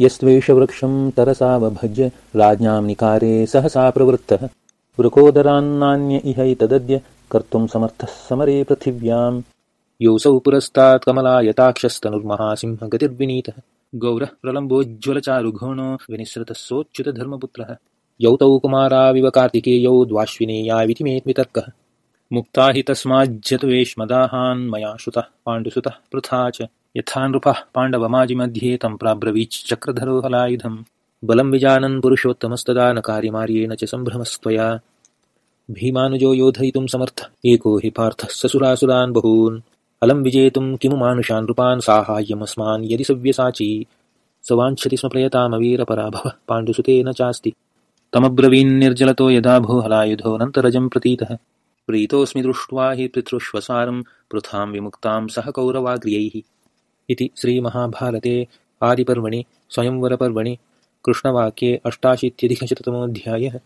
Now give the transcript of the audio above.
यस्त्वेषवृक्षं तरसावभज्य राज्ञां निकारे सहसा प्रवृत्तः। वृकोदरान्नान्य इहैतदद्य कर्तुं समर्थः समरे पृथिव्याम्। योऽसौ पुरस्तात् कमलायताक्षस्तनुर्महासिंहगतिर्विनीतः। गौरः प्रलम्बोज्ज्वलचारुघोणो विनिःसृतः सोच्युतधर्मपुत्रः। यौ तौ कुमाराविव कार्तिकेयौ द्वाश्विनेयाविति मे मुक्ता हि तस्माज्जतवेश्मदाहान् मया श्रुतः पाण्डुसुतः पृथा च यथा नृपः पाण्डवमाजिमध्ये तं प्राब्रवीच्चक्रधरो हलायुधम् बलं विजानन् पुरुषोत्तमस्तदा न कार्यमार्येण च सम्भ्रमस्त्वया। भीमानुजो योधयितुं समर्थ, एको हि पार्थः ससुरासुरान् बहून्। अलं विजेतुं किमु मानुषान् नृपान् साहाय्यमस्मान् यदि सव्यसाची। स वाञ्छति स्म प्रयतामवीरपराभवः पाण्डुसुतेन चास्ति। तमब्रवीन्निर्जलतो यदा भो हलायुधोऽनन्तरजं प्रतीतः। प्रीतोऽस्मि दृष्ट्वा हि पितृष्वसारं पृथां विमुक्तां सह कौरवाग्र्यैः। इति श्रीमहाभारते आदिपर्वणि स्वयंवरपर्वणि कृष्णवाक्ये अष्टाशीत्यधिकशततमोऽध्यायः